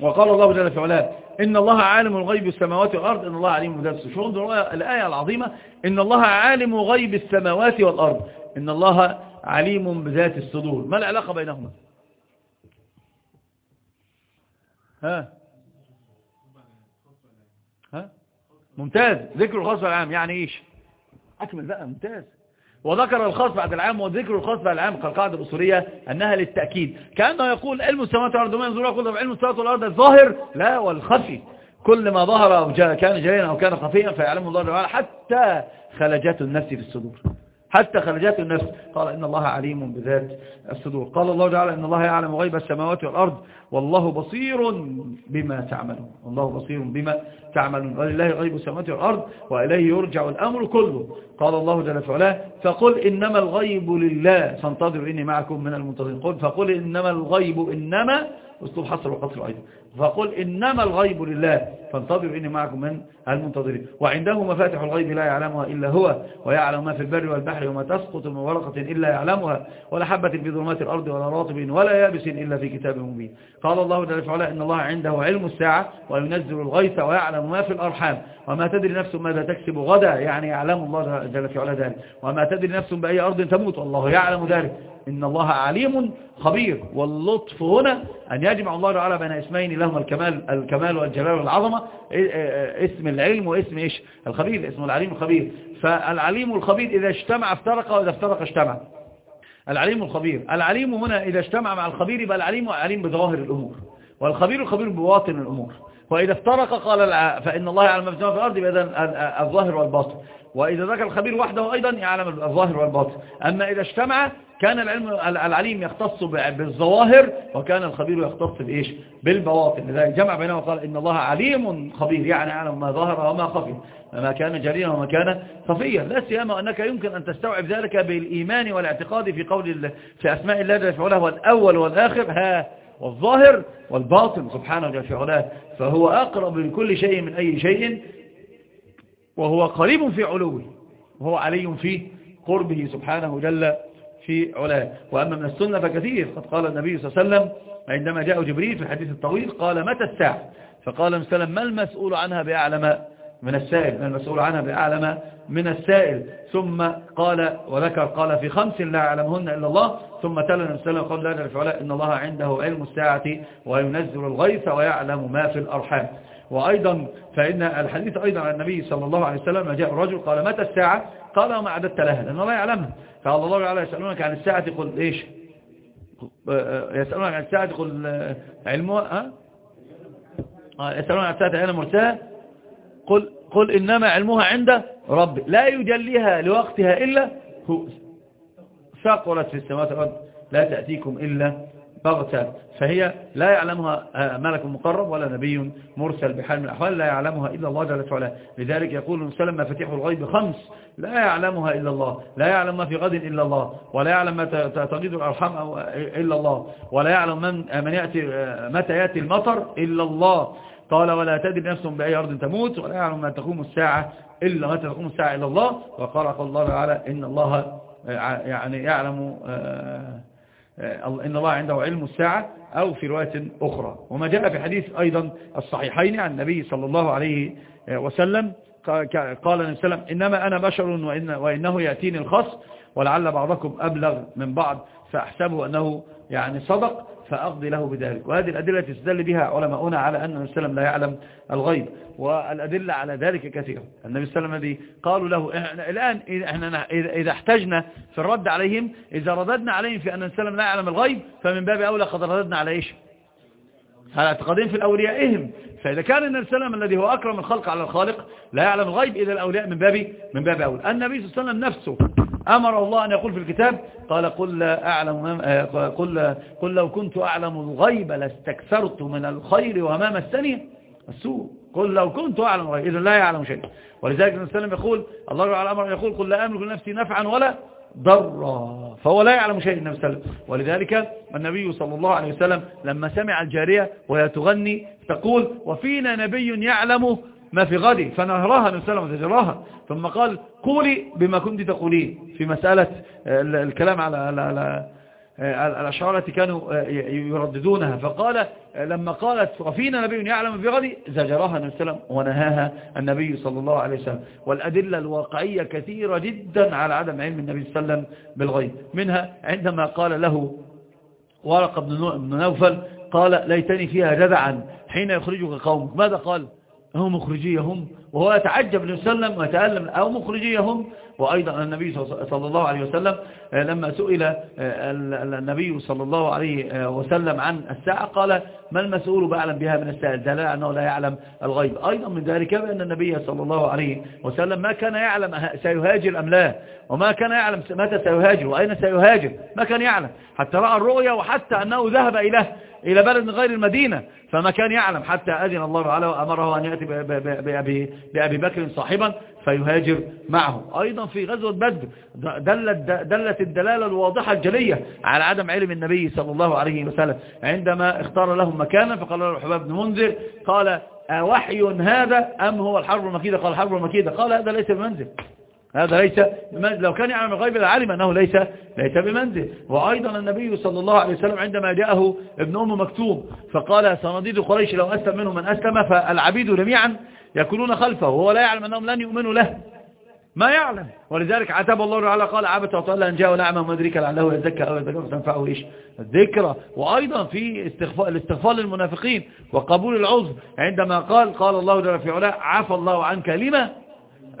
وقال الله جل وعلا إن الله عالم الغيب السماوات والأرض. إن الله عليم بذات الصدور. الآية العظيمة. إن الله عالم غيب السماوات والأرض. إن الله عليم بذات الصدور. ما العلاقة بينهما؟ ها؟ ها؟ ممتاز. ذكر الخاص والعام يعني إيش؟ أكمل بقى. ممتاز. وذكر الخاص بعد العام وذكر الخاص بعد العام كالقاعدة الأصولية أنها للتأكيد. كأنه يقول علم السماوات والأرض وما ينظر يقول علم السماوات والأرض الظاهر لا والخفي. كل ما ظهر أو كان جليلا أو كان خفيا فيعلمه الله تعالى حتى خلجات النفس في الصدور. حتى خلجات النفس قال إن الله عليم بذات الصدور. قال الله تعالى إن الله يعلم غيب السماوات والأرض والله بصير بما تعملون. والله بصير بما تعملون. ولله غيب السماوات والأرض وإليه يرجع الأمر كله. قال الله جل وعلا فقل إنما الغيب لله. سنتظر إني معكم من المنتظرين. قل فقل إنما الغيب إنما أسلوب حصر وقصر أيضا. فقل إنما الغيب لله فانتظروا إني معكم من المنتظرين. وعنده مفاتح الغيب لا يعلمها إلا هو ويعلم ما في البر والبحر وما تسقط من ورقة إلا يعلمها ولا حبة في ظلمات الأرض ولا راطب ولا يابس إلا في كتاب مبين. قال الله جل وعلا إن الله عنده علم الساعة وينزل الغيث ويعلم ما في الأرحام. وما تدري نفس ماذا تكسب غدا يعني يعلم الله جل وعلا ذلك. وما تدري نفس بأي أرض تموت والله يعلم ذلك. إن الله عليم خبير. واللطف هنا أن يجمع الله تعالى بين اسمين لهما الكمال الكمال والجلال والعظمة. اسم العلم واسم إيش؟ الخبير اسم العليم الخبير. فالعليم الخبير إذا اجتمع افترق وإذا افترق اجتمع. العليم الخبير. العليم هنا إذا اجتمع مع الخبير يبقى العليم عليم بظواهر الأمور. والخبير الخبير بواطن الأمور. وإذا افترق قال فإن الله يعلم ما في الأرض يبقى الظاهر والباطن. وإذا ذكر الخبير وحده أيضا يعلم الظاهر والباطن. أما إذا اجتمع كان العلم العليم يختص بالظواهر وكان الخبير يختص بإيش؟ بالبواطن. لذلك جمع بينه وقال إن الله عليم خبير يعني يعلم ما ظهر وما خفي. ما كان جليلا وما كان خفيا. لا سيما أنك يمكن أن تستوعب ذلك بالإيمان والاعتقاد في قول في أسماء الله جل وعلا هو الأول والآخر ها والظاهر والباطن. سبحانه جل وعلا فهو أقرب لكل شيء من أي شيء. وهو قريب في علوه وهو علي في قربه سبحانه جل في علاه. وأما من السنة فكثير قد قال النبي صلى الله عليه وسلم عندما جاء جبريل في الحديث الطويل قال متى الساعة؟ فقال وسلم ما المسؤول عنها بأعلم من السائل؟ ما المسؤول عنها بأعلم من السائل؟ ثم قال وذكر قال في خمس لا يعلمهن إلا الله ثم تلا النبي صلى الله عليه وسلم قال لا نعرف إن الله عنده علم الساعة وينزل الغيث ويعلم ما في الأرحام. وأيضا فإن الحديث أيضا عن النبي صلى الله عليه وسلم جاء الرجل قال متى الساعة؟ قال وما عددت لها لأنه لا يعلمها. قال الله تعالى يسألونك عن الساعة قل إيش؟ يسألونك عن الساعة قل علمها يسألونك عن الساعة أين مرساها. قل, قل إنما علمها عند رب. لا يجليها لوقتها إلا هو. ثقلت في السماوات والأرض. لا تأتيكم إلا بغتة. فهي لا يعلمها آه، ملك مقرب ولا نبي مرسل بحال من الأحوال لا يعلمها إلا الله جل وعلا. لذلك يقول سلم مفاتيح الغيب خمس. لا يعلمها إلا الله. لا يعلم ما في غد إلا الله. ولا يعلم ما تغيد الأرحام إلا الله. ولا يعلم من, من يأتي آه، متى يأتي المطر إلا الله. قال ولا تدري نفس بأي أرض تموت ولا يعلم ما تقوم الساعة إلا متى تقوم الساعة إلا الله. وقال قال الله تعالى إن الله آه، يعني يعلم آه، إن الله عنده علم الساعة أو في رواية أخرى. وما جاء في حديث أيضا الصحيحين عن النبي صلى الله عليه آه، وسلم. قال النبي صلى الله إنما أنا بشر وإن وإنه يأتيني الخص ولعل بعضكم أبلغ من بعض فأحسبه أنه يعني صدق. فأقضي له بذلك. وهذه الأدلة تستدل بها علماؤنا على أن النبي وسلم لا يعلم الغيب والأدلة على ذلك كثيرة. النبي عليه وسلم قالوا له إحنا الآن إحنا إذا احتجنا في الرد عليهم إذا رددنا عليهم في أن النبي وسلم لا يعلم الغيب فمن باب أولى قد رددنا على إيش؟ على اعتقادهم في الأوليائهم فإذا كان النبي صلى الله عليه وسلم الذي هو أكرم الخلق على الخالق لا يعلم الغيب إذا الأولياء من باب من باب أولى. النبي صلى الله عليه وسلم نفسه أمر الله أن يقول في الكتاب قال قل, لا أعلم قل, قل لو كنت أعلم الغيب لاستكثرت من الخير وما مسني السوء. قل لو كنت أعلم الغيب إذا لا يعلم شيء ولذلك النبي صلى الله عليه وسلم يقول الله على أمر يقول قل لا أملك لنفسي نفعا ولا ضرا. فهو لا يعلم شيء النبي صلى الله عليه وسلم. ولذلك النبي صلى الله عليه وسلم لما سمع الجارية وهي تغني تقول وفينا نبي يعلم ما في غدي فنهرها النبي صلى الله عليه وسلم ثم قال قولي بما كنت تقولين. في مسألة الكلام على, على, على الأشعار التي كانوا يرددونها. فقال لما قالت وفينا نبي يعلم في غدي زجرها النبي صلى الله عليه وسلم ونهاها النبي صلى الله عليه وسلم. والأدلة الواقعية كثيرة جدا على عدم علم النبي صلى الله عليه وسلم بالغيب. منها عندما قال له ورق بن نوفل قال ليتني فيها جدعا حين يخرجك قومك. ماذا قال؟ هم مخرجيهم وهو يتعجب النبي صلى الله عليه وسلم ويتألم أو مخرجيهم. وأيضا النبي صلى الله عليه وسلم آه، لما سئل آه، النبي صلى الله عليه آه، وسلم عن الساعة قال ما المسؤول بأعلم بها من السائل دلال أنه لا يعلم الغيب. أيضا من ذلك بأن النبي صلى الله عليه وسلم ما كان يعلم سيهاجر أم لا وما كان يعلم متى سيهاجر وأين سيهاجر ما كان يعلم حتى رأى الرؤيا وحتى أنه ذهب إليه. إلى بلد من غير المدينة فما كان يعلم حتى أذن الله تعالى وأمره أن يأتي بأبي, بأبي بكر صاحبا فيهاجر معه. أيضا في غزوة بدر دلت, دلت الدلالة الواضحة الجلية على عدم علم النبي صلى الله عليه وسلم. عندما اختار لهم مكانا فقال له الحباب بن منذر قال أوحي هذا أم هو الحرب المكيدة؟ قال الحرب المكيدة. قال هذا ليس بمنزل. هذا ليس لو كان يعلم الغيب لعلم أنه ليس ليس بمنزل. وأيضا النبي صلى الله عليه وسلم عندما جاءه ابن أم مكتوم فقال صناديد قريش لو أسلم منهم من أسلم فالعبيد جميعا يكونون خلفه وهو لا يعلم أنهم لن يؤمنوا له. ما يعلم. ولذلك عتب الله تعالى قال عبت وطلع أن جاء الأعمى وما أدريك لعله يزكى أو يزكى فتنفعه إيش؟ الذكرى وأيضا في استغفار الاستغفار للمنافقين وقبول العذر. عندما قال قال الله جل في علاه عفى الله عنك لما؟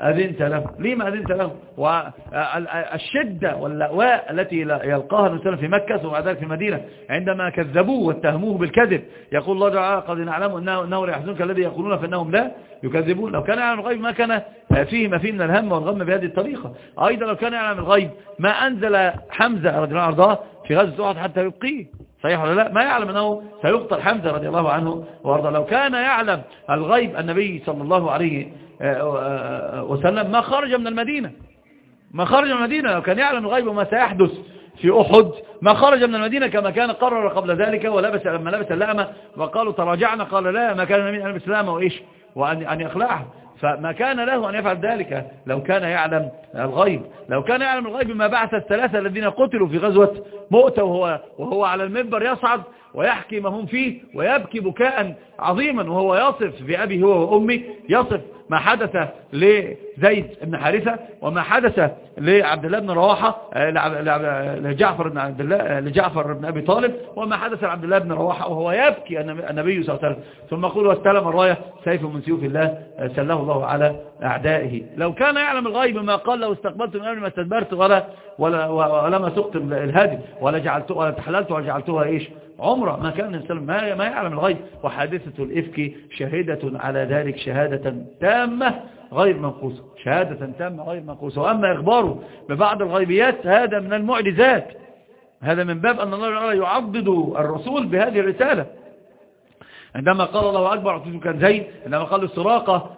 أذنت له. لما أذنت له؟ والشدة واللأواء التي يلقاها النبي في مكة ثم ذلك في المدينة. عندما كذبوه واتهموه بالكذب يقول الله تعالى قد نعلم أنه, لا يحزنك الذي يقولون فإنهم لا يكذبون. لو كان يعلم الغيب ما كان فيه ما فيه من الهم والغم بهذه الطريقة. أيضا لو كان يعلم الغيب ما أنزل حمزة رضي الله عنه في غزة أحد حتى يبقيه. صحيح ولا لا؟ ما يعلم أنه سيقتل حمزة رضي الله عنه وارضى لو كان يعلم الغيب النبي صلى الله عليه وسلم ما خرج من المدينة. ما خرج من المدينة لو كان يعلم الغيب وما سيحدث في أحد. ما خرج من المدينة كما كان قرر قبل ذلك ولبس لما لبس اللأمة وقالوا تراجعنا قال لا ما كان من أن يلبس اللأمة وإيش؟ وأن أن يخلعها فما كان له أن يفعل ذلك لو كان يعلم الغيب. لو كان يعلم الغيب ما بعث الثلاثة الذين قتلوا في غزوة مؤتة وهو, وهو على المنبر يصعد ويحكي ما هم فيه ويبكي بكاء عظيما وهو يصف بأبي هو وأمي يصف ما حدث لزيد بن حارثة وما حدث لعبد الله بن رواحة لجعفر بن عبد الله لجعفر بن أبي طالب وما حدث لعبد الله بن رواحة وهو يبكي النبي صلى الله عليه وسلم. ثم يقول واستلم الراية سيف من سيوف الله سله الله على أعدائه. لو كان يعلم الغيب ما قال لو استقبلت من أمر ما استدبرت ولا ولا ولما سقت الهادي ولا جعلت ولا تحللت ولا جعلتها إيش؟ عمرة. ما كان الإنسان ما, ما يعلم الغيب. وحادثة الإفك شهيدة على ذلك شهادة تامة. غير منقوصة شهادة تامة غير منقوصة وأما إخباره ببعض الغيبيات هذا من المعجزات. هذا من باب أن الله يعضد الرسول بهذه الرسالة. عندما قال الله أكبر عطيته كان زين. عندما قال السراقة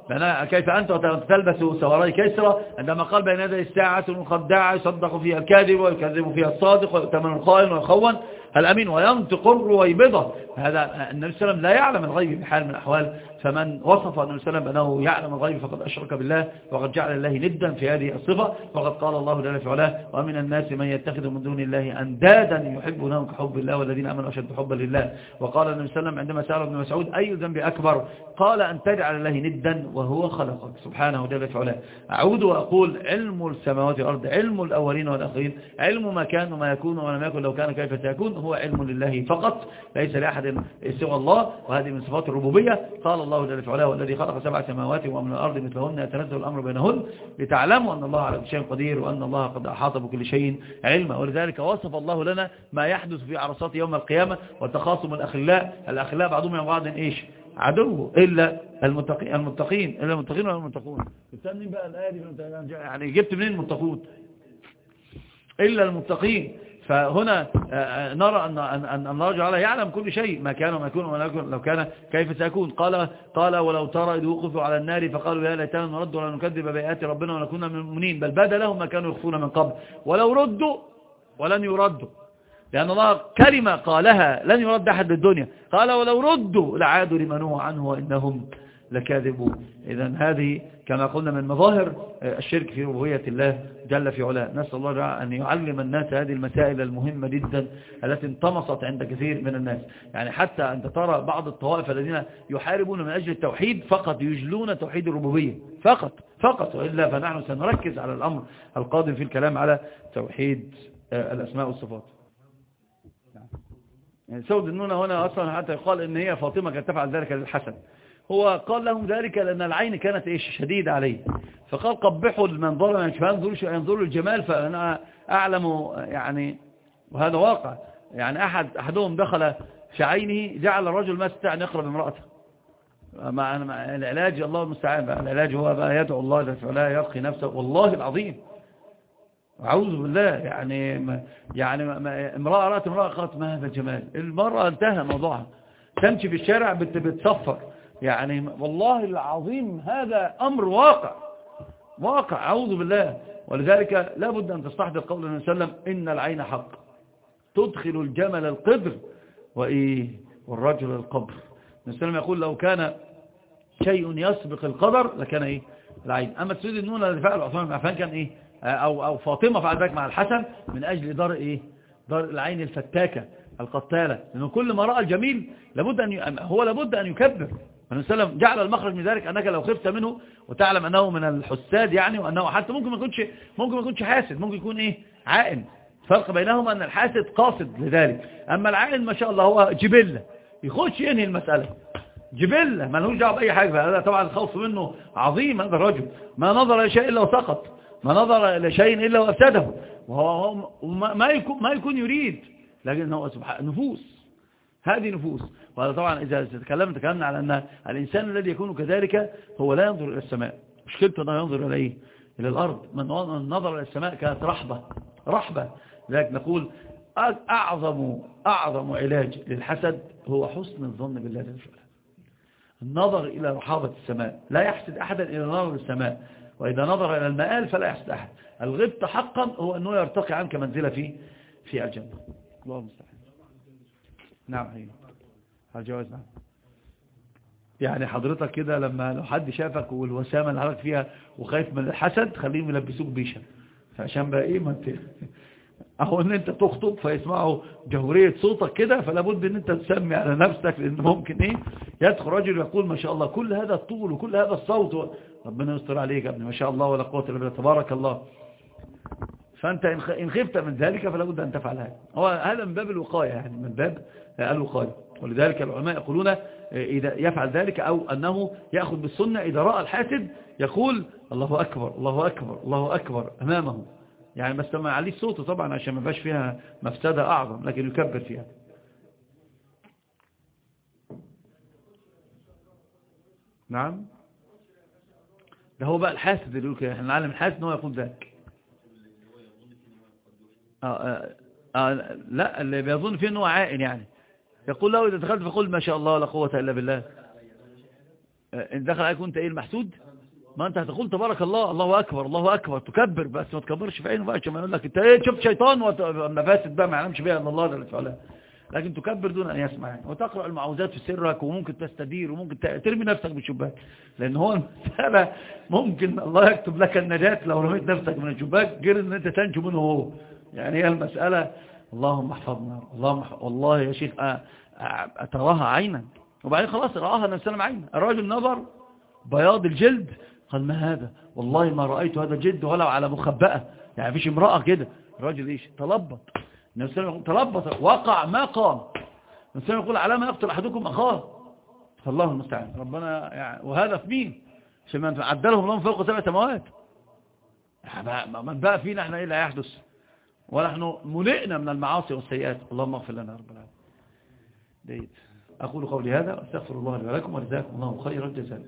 كيف أنت تلبس سواري كسرى. عندما قال بين يدي الساعة المخدعة يصدق فيها الكاذب ويكذب فيها الصادق ويؤتمن الخائن ويخون. الأمين وينطق الرويبضة. هذا النبي صلى الله عليه وسلم لا يعلم الغيب بحال من الأحوال. فمن وصف النبي صلى الله عليه وسلم أنه يعلم الغيب فقد أشرك بالله وقد جعل الله ندا في هذه الصفة وقد قال الله جل في علاه ومن الناس من يتخذ من دون الله أندادا يحبونهم كحب الله والذين أمنوا أشد حبا لله. وقال النبي صلى الله عليه وسلم عندما سأل ابن مسعود أي ذنب أكبر؟ قال أن تجعل الله ندا وهو خلقك. سبحانه جل في علاه. أعود وأقول علم السماوات والأرض علم الأولين والآخرين علم ما كان وما يكون وما لم يكن لو كان كيف سيكون هو علم لله فقط ليس لأحد سوى الله وهذه من صفات الربوبية. قال الله جل في علاه والذي خلق سبع سماوات ومن الأرض مثلهن يتنزل الأمر بينهن لتعلموا أن الله على كل شيء قدير وأن الله قد أحاط بكل شيء علما. ولذلك وصف الله لنا ما يحدث في عرصات يوم القيامة وتخاصم الأخلاء. الأخلاء بعضهم من بعض إيش؟ عدو إلا المتقين المتقين إلا المتقين ولا المتقون. منين بقى الآية دي يعني جبت منين المتقون؟ إلا المتقين. فهنا آه، آه، نرى أن أن الله تعالى يعلم كل شيء ما كان وما يكون وما يكون لو كان كيف سيكون. قال قال ولو ترى إذ وقفوا على النار فقالوا يا ليتنا نرد ولا نكذب بآيات ربنا ونكون من المؤمنين. بل بدا لهم ما كانوا يخفون من قبل. ولو ردوا ولن يردوا. لأن الله كلمة قالها لن يرد أحد للدنيا قال ولو ردوا لعادوا لمنوه عنه وإنهم لكاذبون. إذا هذه كما قلنا من مظاهر الشرك في ربوية الله جل في علاه. نسأل الله أن يعلم الناس هذه المسائل المهمة جدا التي انطمست عند كثير من الناس. يعني حتى أنت ترى بعض الطوائف الذين يحاربون من أجل التوحيد فقط يجلون توحيد الربوبية. فقط فقط. وإلا فنحن سنركز على الأمر القادم في الكلام على توحيد الأسماء والصفات. يعني سود النونة هنا أصلا حتى يقال إن هي فاطمة كانت تفعل ذلك للحسن. هو قال لهم ذلك لأن العين كانت إيش شديدة عليه فقال قبحوا المنظر فينظروا ينظروا الجمال فأنا أعلم يعني وهذا واقع. يعني أحد أحدهم دخل في عينه جعل الرجل ما استطاع أن يقرب امرأته مع العلاج الله المستعان العلاج هو بقى يدعو الله ولا يرقي نفسه. والله العظيم. أعوذ بالله. يعني ما يعني ما امرأة رأت امرأة قالت ما هذا الجمال؟ المرأة انتهى موضوعها. تمشي في الشارع بتصفر. يعني والله العظيم هذا أمر واقع. واقع أعوذ بالله. ولذلك لا بد أن تستحضر قول النبي صلى الله عليه وسلم إن العين حق. تدخل الجمل القدر وإيه والرجل القبر. النبي صلى يقول لو كان شيء يسبق القدر لكان إيه؟ العين. أما تسيد النون الذي فعل عثمان بن عفان كان إيه؟ أو, أو فاطمة فعل ذلك مع الحسن من أجل دار إيه؟ دار العين الفتاكة القتالة. لأنه كل ما رأى الجميل لابد أن هو لابد أن يكبر. النبي صلى الله عليه وسلم جعل المخرج من ذلك أنك لو خفت منه وتعلم أنه من الحساد يعني وأنه حتى ممكن ما يكونش ممكن ما يكونش حاسد ممكن يكون إيه؟ عائن. فرق بينهما أن الحاسد قاصد لذلك. أما العائن ما شاء الله هو جبلة يخش ينهي المسألة. جبلة ما لهوش دعوة بأي حاجة هذا طبعا الخوف منه عظيم هذا الرجل. ما نظر إلى شيء إلا وسقط. ما نظر إلى شيء إلا وأفسده. وهو ما يكون, ما يكون يريد لكن هو سبحانه نفوس. هذه نفوس. وهذا طبعا إذا تكلمنا تكلمنا على أن الإنسان الذي يكون كذلك هو لا ينظر إلى السماء. مشكلته أنه ينظر إلى إيه؟ إلى الأرض. من نظر إلى السماء كانت رحبة. رحبة. لذلك نقول أعظم أعظم علاج للحسد هو حسن الظن بالله جل النظر إلى رحابة السماء. لا يحسد أحدا إلى نظر السماء. وإذا نظر إلى المآل فلا يحسد أحد. الغبط حقا هو أنه يرتقي عنك منزلة في في الجنة. الله المستعان نعم. هي الجواز نعم يعني حضرتك كده لما لو حد شافك والوسامة اللي حضرتك فيها وخايف من الحسد خليهم يلبسوك بيشة. فعشان بقى إيه ما انت *laughs* أهو إن انت تخطب فيسمعوا جهورية صوتك كده فلا بد إن انت تسمي على نفسك لأن ممكن إيه يدخل رجل يقول ما شاء الله كل هذا الطول وكل هذا الصوت ربنا يستر عليك يا ابني ما شاء الله ولا قوة إلا بالله تبارك الله. فأنت إن خفت من ذلك فلا بد أن تفعل هذا. هو هذا من باب الوقاية يعني من باب الوقاية ولذلك العلماء يقولون إذا يفعل ذلك أو أنه يأخذ بالسنة إذا رأى الحاسد يقول الله أكبر الله أكبر الله أكبر أمامه. يعني ما استمع عليه صوته طبعا عشان ما باش فيها مفسدة أعظم لكن يكبر فيها. نعم؟ ده هو بقى الحاسد اللي يقول إحنا نعلم الحاسد إن هو يقول ذلك آه آه آه لا اللي بيظن فيه إن هو عائن يعني. يقول له إذا دخلت فقل ما شاء الله لا قوة إلا بالله. آه، إن دخل عليك وانت إيه المحسود؟ ما أنت هتقول تبارك الله الله أكبر الله أكبر تكبر بس ما تكبرش في عينه بقى عشان ما يقول لك أنت إيه شفت شيطان مفاسد بقى ما يعلمش بيها ان الله ده اللي لكن تكبر دون أن يسمع يعني. وتقرأ المعوذات في سرك وممكن تستدير وممكن ترمي نفسك بالشباك. لأن هو *laughs* المساله ممكن الله يكتب لك النجاة لو رميت نفسك من الشباك غير إن أنت تنجو منه هو. يعني هي المسألة. اللهم احفظنا اللهم احفظ والله يا شيخ أتراها عينا. وبعدين خلاص رآها النبي صلى الله عليه وسلم عينا. الراجل نظر بياض الجلد قال ما هذا؟ والله ما رأيت هذا جد ولا على مخبأة. يعني فيش امرأة كده. الراجل إيش؟ تلبط. النبي صلى الله عليه وسلم تلبط. وقع ما قام. النبي صلى الله عليه وسلم يقول على ما يقتل أحدكم أخاه. فالله المستعان. ربنا يعني وهذا في مين؟ عشان عدلهم لهم فوق سبع سماوات. من بقى فينا إحنا إيه اللي هيحدث؟ ونحن ملئنا من المعاصي والسيئات. اللهم اغفر لنا رب العالمين. أقول قولي هذا واستغفر الله لي ولكم وجزاكم الله خير الجزاء